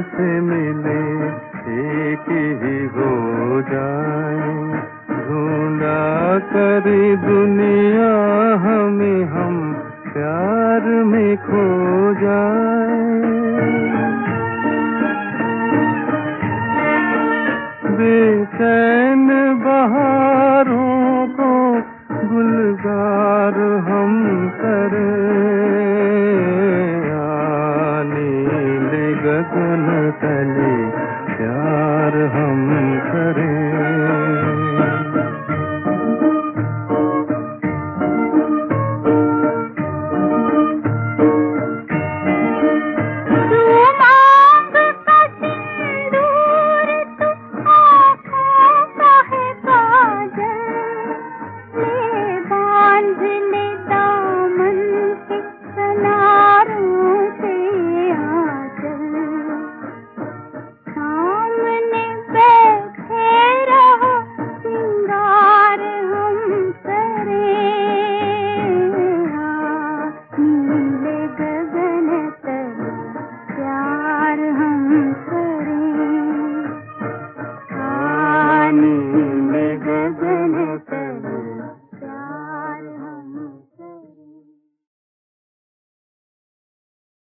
ऐसे मिले, एक ही हो जाए। ढूंढा करी दुनिया हमें हम प्यार में खो जाए। बेचैन and Jonathan